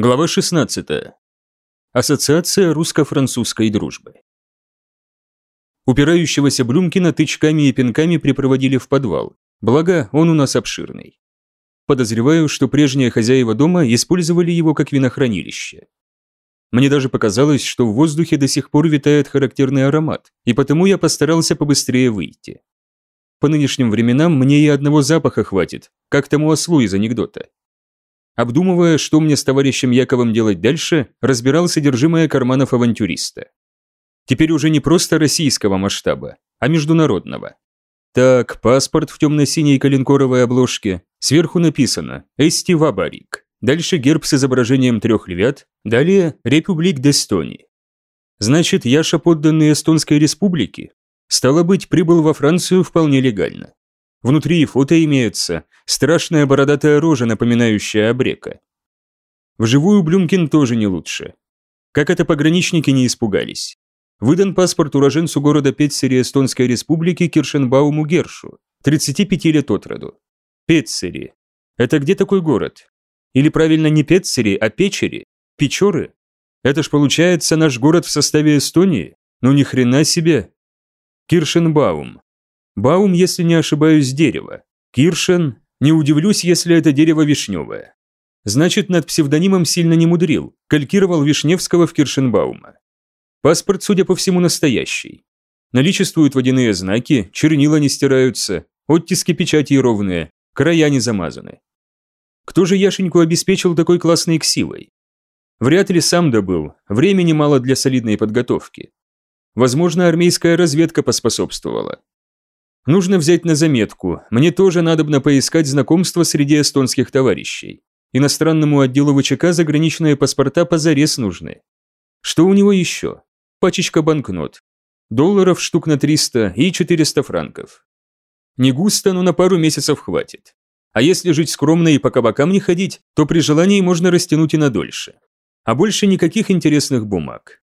Глава 16. Ассоциация русско-французской дружбы. Упирающегося Блюмкина тычками и пинками припроводили в подвал, благо он у нас обширный. Подозреваю, что прежние хозяева дома использовали его как винохранилище. Мне даже показалось, что в воздухе до сих пор витает характерный аромат, и потому я постарался побыстрее выйти. По нынешним временам мне и одного запаха хватит, как тому ослу из анекдота. Обдумывая, что мне с товарищем Яковом делать дальше, разбирал содержимое карманов авантюриста. Теперь уже не просто российского масштаба, а международного. Так, паспорт в темно-синей коленкоровой обложке, сверху написано «Эсти Вабарик», дальше герб с изображением трех львят, далее «Републик d'Estonie». Значит, Яша подданный Эстонской республики? Стало быть, прибыл во Францию вполне легально. Внутри фото имеется, страшная бородатая рожа, напоминающая обрека. Вживую Блюмкин тоже не лучше. Как это пограничники не испугались. Выдан паспорт уроженцу города Петсери Эстонской республики Киршенбауму Гершу, 35 лет от роду. Петсери. Это где такой город? Или правильно не Петсери, а Печери? Печоры? Это ж получается наш город в составе Эстонии? Ну ни хрена себе. Киршенбаум. Баум, если не ошибаюсь, дерево. Киршен, не удивлюсь, если это дерево вишневое. Значит, над псевдонимом сильно не мудрил, калькировал Вишневского в Киршенбаума. Паспорт, судя по всему, настоящий. Наличествуют водяные знаки, чернила не стираются, оттиски печати ровные, края не замазаны. Кто же Яшеньку обеспечил такой классной ксивой? Вряд ли сам добыл, времени мало для солидной подготовки. Возможно, армейская разведка поспособствовала. Нужно взять на заметку, мне тоже надобно поискать знакомство среди эстонских товарищей. Иностранному отделу ВЧК заграничные паспорта позарез нужны. Что у него еще? Пачечка банкнот. Долларов штук на 300 и 400 франков. Не густо, но на пару месяцев хватит. А если жить скромно и по кабакам не ходить, то при желании можно растянуть и на дольше. А больше никаких интересных бумаг.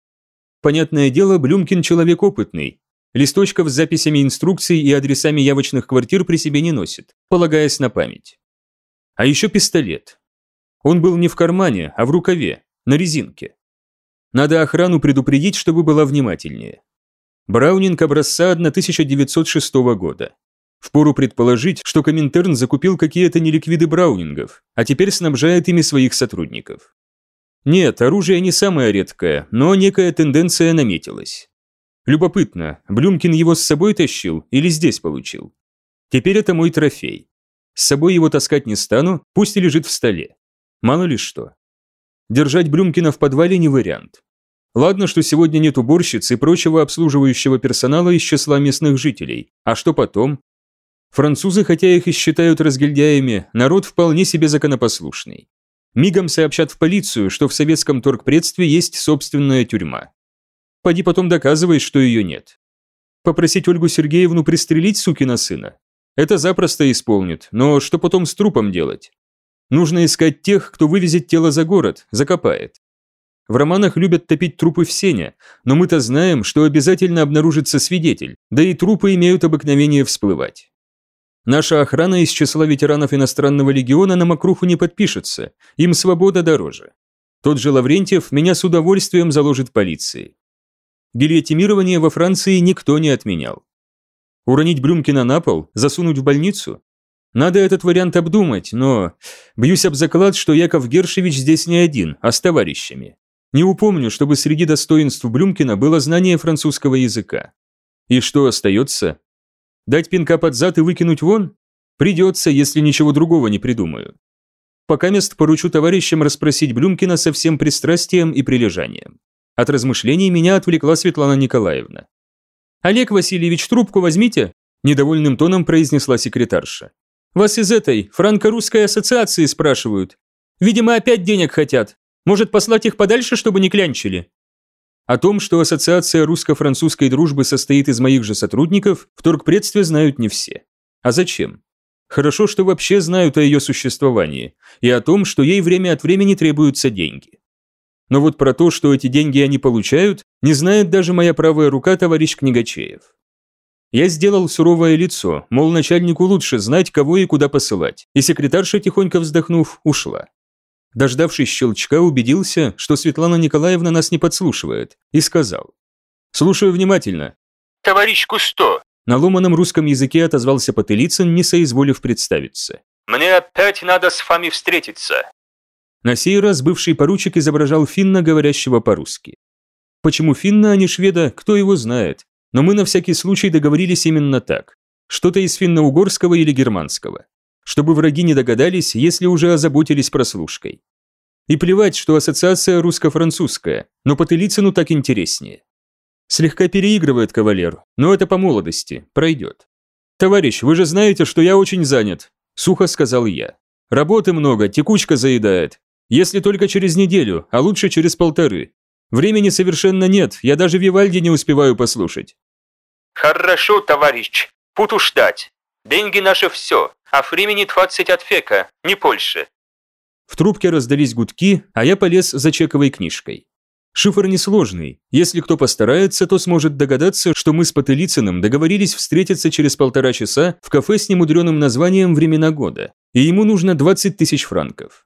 Понятное дело, Блюмкин человек опытный, Листочков с записями инструкций и адресами явочных квартир при себе не носит, полагаясь на память. А еще пистолет. Он был не в кармане, а в рукаве, на резинке. Надо охрану предупредить, чтобы была внимательнее. Браунинг образца 1906 года. Впору предположить, что Коминтерн закупил какие-то неликвиды Браунингов, а теперь снабжает ими своих сотрудников. Нет, оружие не самое редкое, но некая тенденция наметилась. Любопытно, Блюмкин его с собой тащил или здесь получил? Теперь это мой трофей. С собой его таскать не стану, пусть и лежит в столе. Мало ли что. Держать Блюмкина в подвале не вариант. Ладно, что сегодня нет уборщиц и прочего обслуживающего персонала из числа местных жителей. А что потом? Французы, хотя их и считают разгильдяями, народ вполне себе законопослушный. Мигом сообщат в полицию, что в советском торгпредстве есть собственная тюрьма. Поди потом доказывай, что ее нет. Попросить Ольгу Сергеевну пристрелить сукина сына? Это запросто исполнит, но что потом с трупом делать? Нужно искать тех, кто вывезет тело за город, закопает. В романах любят топить трупы в сене, но мы-то знаем, что обязательно обнаружится свидетель, да и трупы имеют обыкновение всплывать. Наша охрана из числа ветеранов иностранного легиона на Макруху не подпишется, им свобода дороже. Тот же Лаврентьев меня с удовольствием заложит полиции. Гильотимирование во Франции никто не отменял. Уронить Блюмкина на пол, засунуть в больницу? Надо этот вариант обдумать, но... Бьюсь об заклад, что Яков Гершевич здесь не один, а с товарищами. Не упомню, чтобы среди достоинств Блюмкина было знание французского языка. И что остается? Дать пинка под зад и выкинуть вон? Придется, если ничего другого не придумаю. Пока мест поручу товарищам расспросить Блюмкина со всем пристрастием и прилежанием. От размышлений меня отвлекла Светлана Николаевна. «Олег Васильевич, трубку возьмите», – недовольным тоном произнесла секретарша. «Вас из этой, франко-русской ассоциации спрашивают. Видимо, опять денег хотят. Может, послать их подальше, чтобы не клянчили?» О том, что ассоциация русско-французской дружбы состоит из моих же сотрудников, в торгпредстве знают не все. А зачем? Хорошо, что вообще знают о ее существовании, и о том, что ей время от времени требуются деньги. Но вот про то, что эти деньги они получают, не знает даже моя правая рука товарищ Книгачеев. Я сделал суровое лицо, мол, начальнику лучше знать, кого и куда посылать, и секретарша, тихонько вздохнув, ушла. Дождавшись щелчка, убедился, что Светлана Николаевна нас не подслушивает, и сказал. «Слушаю внимательно». «Товарищ Кусто!» На ломаном русском языке отозвался Потылицын, не соизволив представиться. «Мне опять надо с вами встретиться». На сей раз бывший поручик изображал финна, говорящего по-русски. Почему финна, а не шведа, кто его знает. Но мы на всякий случай договорились именно так. Что-то из финно-угорского или германского. Чтобы враги не догадались, если уже озаботились прослушкой. И плевать, что ассоциация русско-французская, но по Телицыну так интереснее. Слегка переигрывает кавалер, но это по молодости, пройдет. «Товарищ, вы же знаете, что я очень занят», – сухо сказал я. «Работы много, текучка заедает. Если только через неделю, а лучше через полторы. Времени совершенно нет, я даже Вивальди не успеваю послушать». «Хорошо, товарищ, буду ждать. Деньги наши все, а времени 20 от века, не больше». В трубке раздались гудки, а я полез за чековой книжкой. Шифр несложный. Если кто постарается, то сможет догадаться, что мы с Потылицыным договорились встретиться через полтора часа в кафе с немудреным названием «Времена года», и ему нужно 20 тысяч франков.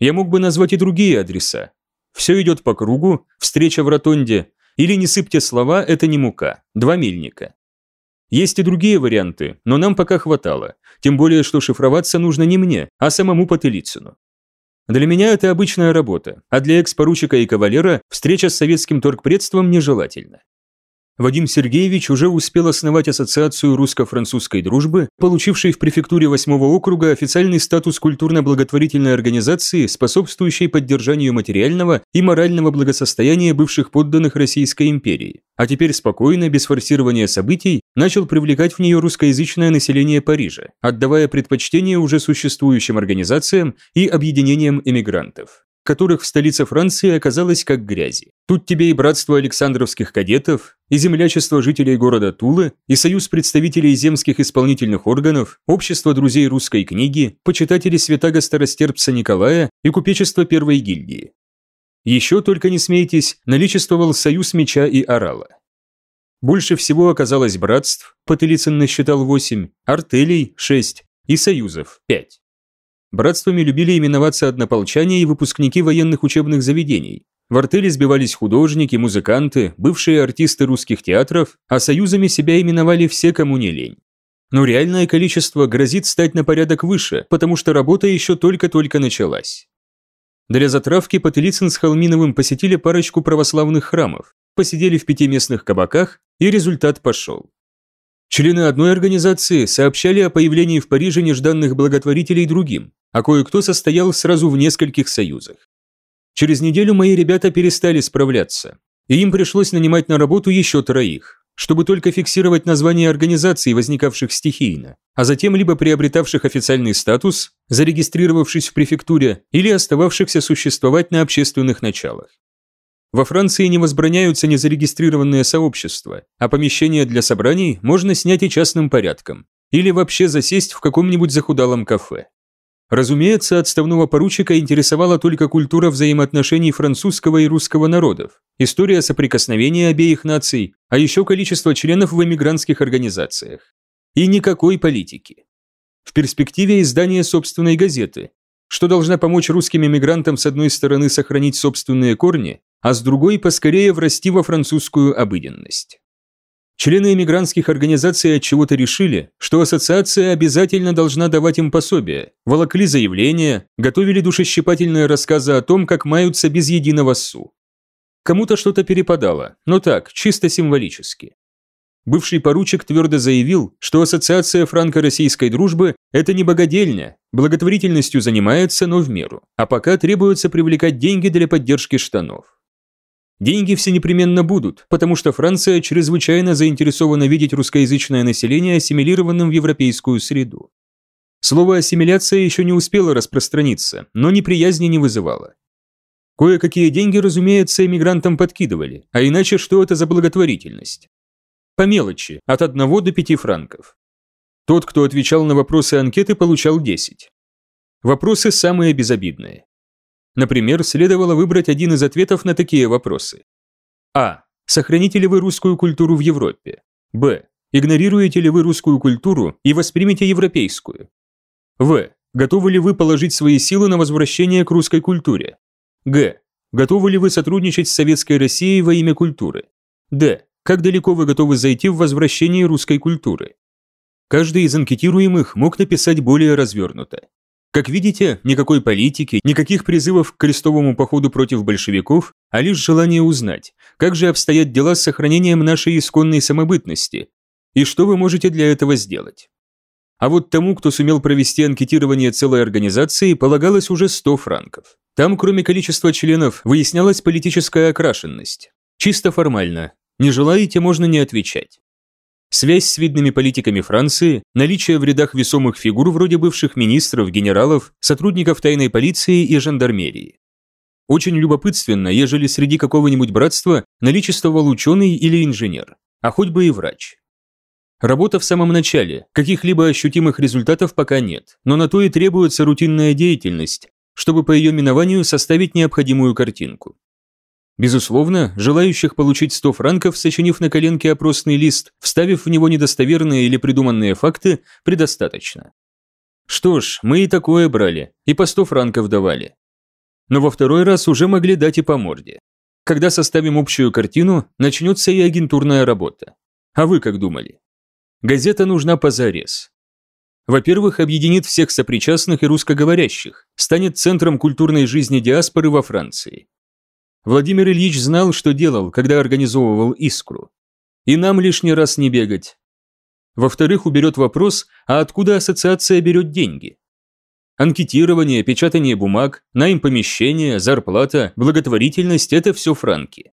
Я мог бы назвать и другие адреса. Все идет по кругу, встреча в ротонде, или не сыпьте слова, это не мука, два мельника. Есть и другие варианты, но нам пока хватало, тем более, что шифроваться нужно не мне, а самому Потылицыну. Для меня это обычная работа, а для экс-поручика и кавалера встреча с советским торгпредством нежелательна. Вадим Сергеевич уже успел основать ассоциацию русско-французской дружбы, получившей в префектуре 8 округа официальный статус культурно-благотворительной организации, способствующей поддержанию материального и морального благосостояния бывших подданных Российской империи. А теперь спокойно, без форсирования событий, начал привлекать в нее русскоязычное население Парижа, отдавая предпочтение уже существующим организациям и объединениям эмигрантов которых в столице Франции оказалось как грязи. Тут тебе и братство Александровских кадетов, и землячество жителей города Тулы, и союз представителей земских исполнительных органов, общество друзей русской книги, почитатели святаго старостерпца Николая и купечество первой гильдии. Еще только не смейтесь, наличествовал союз меча и орала. Больше всего оказалось братств, Потылицын насчитал 8, артелей – 6 и союзов – 5. Братствами любили именоваться однополчане и выпускники военных учебных заведений. В артели сбивались художники, музыканты, бывшие артисты русских театров, а союзами себя именовали все, кому не лень. Но реальное количество грозит стать на порядок выше, потому что работа еще только-только началась. Для затравки Потылицын с Холминовым посетили парочку православных храмов, посидели в пяти местных кабаках, и результат пошел. Члены одной организации сообщали о появлении в Париже нежданных благотворителей другим, а кое-кто состоял сразу в нескольких союзах. Через неделю мои ребята перестали справляться, и им пришлось нанимать на работу еще троих, чтобы только фиксировать названия организаций, возникавших стихийно, а затем либо приобретавших официальный статус, зарегистрировавшись в префектуре, или остававшихся существовать на общественных началах. Во Франции не возбраняются незарегистрированные сообщества, а помещения для собраний можно снять и частным порядком, или вообще засесть в каком-нибудь захудалом кафе. Разумеется, отставного поручика интересовала только культура взаимоотношений французского и русского народов, история соприкосновения обеих наций, а еще количество членов в эмигрантских организациях. И никакой политики. В перспективе издание собственной газеты, что должна помочь русским эмигрантам с одной стороны сохранить собственные корни, а с другой поскорее врасти во французскую обыденность. Члены эмигрантских организаций от чего-то решили, что ассоциация обязательно должна давать им пособие, волокли заявления, готовили душещипательные рассказы о том, как маются без единого су. Кому-то что-то перепадало, но так, чисто символически. Бывший поручик твердо заявил, что ассоциация франко-российской дружбы – это не богадельня, благотворительностью занимается, но в меру, а пока требуется привлекать деньги для поддержки штанов. Деньги все непременно будут, потому что Франция чрезвычайно заинтересована видеть русскоязычное население ассимилированным в европейскую среду. Слово «ассимиляция» еще не успело распространиться, но неприязни не вызывало. Кое-какие деньги, разумеется, эмигрантам подкидывали, а иначе что это за благотворительность? По мелочи, от 1 до 5 франков. Тот, кто отвечал на вопросы анкеты, получал 10. Вопросы самые безобидные. Например, следовало выбрать один из ответов на такие вопросы. А. Сохраните ли вы русскую культуру в Европе? Б. Игнорируете ли вы русскую культуру и воспримете европейскую? В. Готовы ли вы положить свои силы на возвращение к русской культуре? Г. Готовы ли вы сотрудничать с Советской Россией во имя культуры? Д. Как далеко вы готовы зайти в возвращении русской культуры? Каждый из анкетируемых мог написать более развернуто. Как видите, никакой политики, никаких призывов к крестовому походу против большевиков, а лишь желание узнать, как же обстоят дела с сохранением нашей исконной самобытности, и что вы можете для этого сделать. А вот тому, кто сумел провести анкетирование целой организации, полагалось уже 100 франков. Там, кроме количества членов, выяснялась политическая окрашенность. Чисто формально. Не желаете, можно не отвечать. Связь с видными политиками Франции, наличие в рядах весомых фигур вроде бывших министров, генералов, сотрудников тайной полиции и жандармерии. Очень любопытственно, ежели среди какого-нибудь братства наличествовал ученый или инженер, а хоть бы и врач. Работа в самом начале, каких-либо ощутимых результатов пока нет, но на то и требуется рутинная деятельность, чтобы по ее минованию составить необходимую картинку. Безусловно, желающих получить 100 франков, сочинив на коленке опросный лист, вставив в него недостоверные или придуманные факты, предостаточно. Что ж, мы и такое брали, и по 100 франков давали. Но во второй раз уже могли дать и по морде. Когда составим общую картину, начнется и агентурная работа. А вы как думали? Газета нужна позарез. Во-первых, объединит всех сопричастных и русскоговорящих, станет центром культурной жизни диаспоры во Франции. Владимир Ильич знал, что делал, когда организовывал «Искру». И нам лишний раз не бегать. Во-вторых, уберет вопрос, а откуда ассоциация берет деньги? Анкетирование, печатание бумаг, найм помещения, зарплата, благотворительность – это все франки.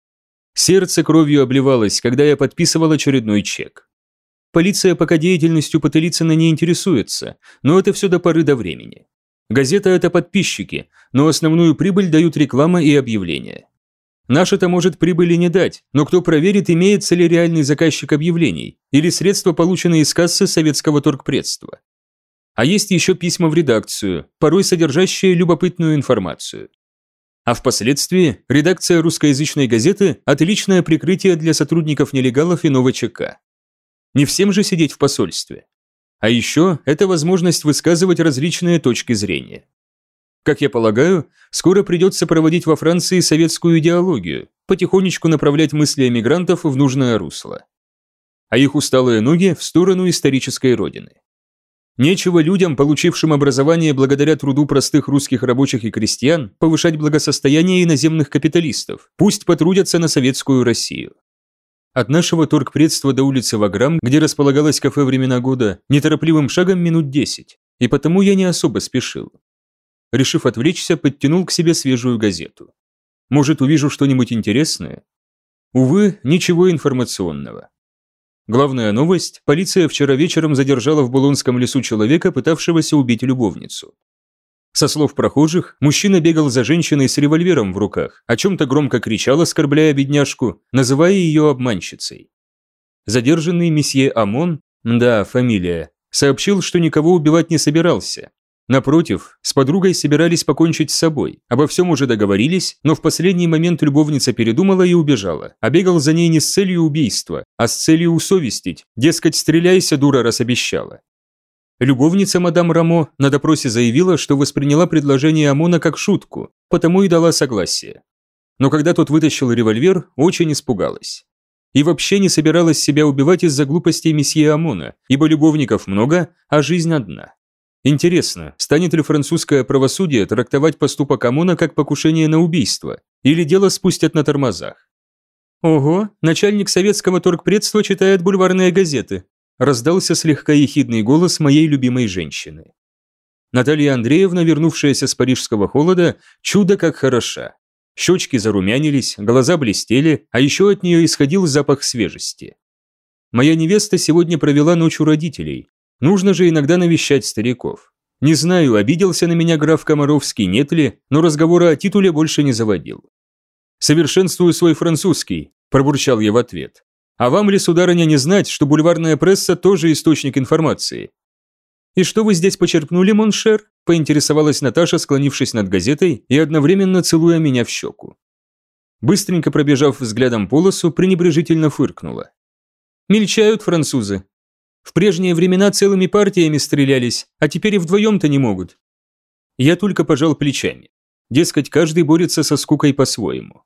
Сердце кровью обливалось, когда я подписывал очередной чек. Полиция пока деятельностью Потылицына не интересуется, но это все до поры до времени. Газета – это подписчики, но основную прибыль дают реклама и объявления. Наша-то может прибыли не дать, но кто проверит, имеется ли реальный заказчик объявлений или средства, полученные из кассы советского торгпредства. А есть еще письма в редакцию, порой содержащие любопытную информацию. А впоследствии редакция русскоязычной газеты – отличное прикрытие для сотрудников нелегалов и ЧК. Не всем же сидеть в посольстве. А еще это возможность высказывать различные точки зрения. Как я полагаю, скоро придется проводить во Франции советскую идеологию, потихонечку направлять мысли эмигрантов в нужное русло. А их усталые ноги в сторону исторической родины. Нечего людям, получившим образование благодаря труду простых русских рабочих и крестьян, повышать благосостояние иноземных капиталистов, пусть потрудятся на советскую Россию. От нашего торгпредства до улицы Ваграм, где располагалось кафе «Времена года», неторопливым шагом минут десять, и потому я не особо спешил решив отвлечься, подтянул к себе свежую газету. Может, увижу что-нибудь интересное? Увы, ничего информационного. Главная новость – полиция вчера вечером задержала в Булонском лесу человека, пытавшегося убить любовницу. Со слов прохожих, мужчина бегал за женщиной с револьвером в руках, о чем-то громко кричал, оскорбляя бедняжку, называя ее обманщицей. Задержанный месье Амон, да, фамилия, сообщил, что никого убивать не собирался, Напротив, с подругой собирались покончить с собой. Обо всем уже договорились, но в последний момент любовница передумала и убежала. А бегал за ней не с целью убийства, а с целью усовестить. Дескать, стреляйся, дура, раз обещала. Любовница мадам Рамо на допросе заявила, что восприняла предложение Амона как шутку, потому и дала согласие. Но когда тот вытащил револьвер, очень испугалась. И вообще не собиралась себя убивать из-за глупостей месье Амона, ибо любовников много, а жизнь одна. Интересно, станет ли французское правосудие трактовать поступок ОМОНа как покушение на убийство, или дело спустят на тормозах? Ого, начальник советского торгпредства читает бульварные газеты, раздался слегка ехидный голос моей любимой женщины. Наталья Андреевна, вернувшаяся с парижского холода, чудо как хороша. Щечки зарумянились, глаза блестели, а еще от нее исходил запах свежести. Моя невеста сегодня провела ночь у родителей, Нужно же иногда навещать стариков. Не знаю, обиделся на меня граф Комаровский, нет ли, но разговора о титуле больше не заводил. «Совершенствую свой французский», – пробурчал я в ответ. «А вам ли, сударыня, не знать, что бульварная пресса тоже источник информации?» «И что вы здесь почерпнули, моншер?» – поинтересовалась Наташа, склонившись над газетой и одновременно целуя меня в щеку. Быстренько пробежав взглядом полосу, пренебрежительно фыркнула. «Мельчают французы. В прежние времена целыми партиями стрелялись, а теперь и вдвоем-то не могут. Я только пожал плечами. Дескать, каждый борется со скукой по-своему.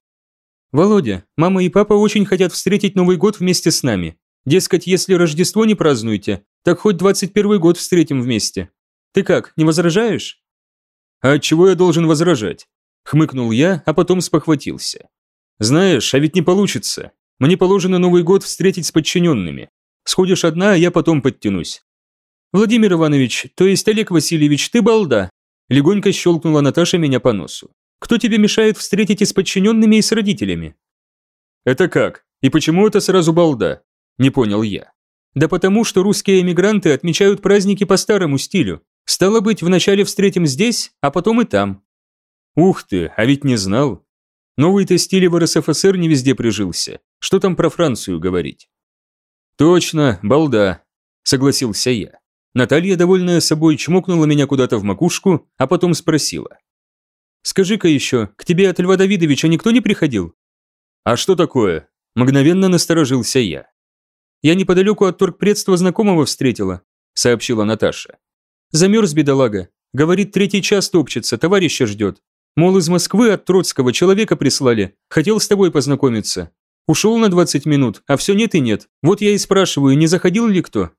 «Володя, мама и папа очень хотят встретить Новый год вместе с нами. Дескать, если Рождество не празднуете, так хоть 21 год встретим вместе. Ты как, не возражаешь?» «А чего я должен возражать?» Хмыкнул я, а потом спохватился. «Знаешь, а ведь не получится. Мне положено Новый год встретить с подчиненными. Сходишь одна, а я потом подтянусь». «Владимир Иванович, то есть Олег Васильевич, ты балда!» Легонько щелкнула Наташа меня по носу. «Кто тебе мешает встретить и с подчиненными, и с родителями?» «Это как? И почему это сразу балда?» Не понял я. «Да потому, что русские эмигранты отмечают праздники по старому стилю. Стало быть, вначале встретим здесь, а потом и там». «Ух ты, а ведь не знал. Новый-то стиль в РСФСР не везде прижился. Что там про Францию говорить?» «Точно, балда», – согласился я. Наталья, довольная собой, чмокнула меня куда-то в макушку, а потом спросила. «Скажи-ка еще, к тебе от Льва Давидовича никто не приходил?» «А что такое?» Мгновенно насторожился я. «Я неподалеку от торгпредства знакомого встретила», сообщила Наташа. «Замерз бедолага. Говорит, третий час топчется, товарища ждет. Мол, из Москвы от Троцкого человека прислали, хотел с тобой познакомиться. Ушел на 20 минут, а все нет и нет. Вот я и спрашиваю, не заходил ли кто?»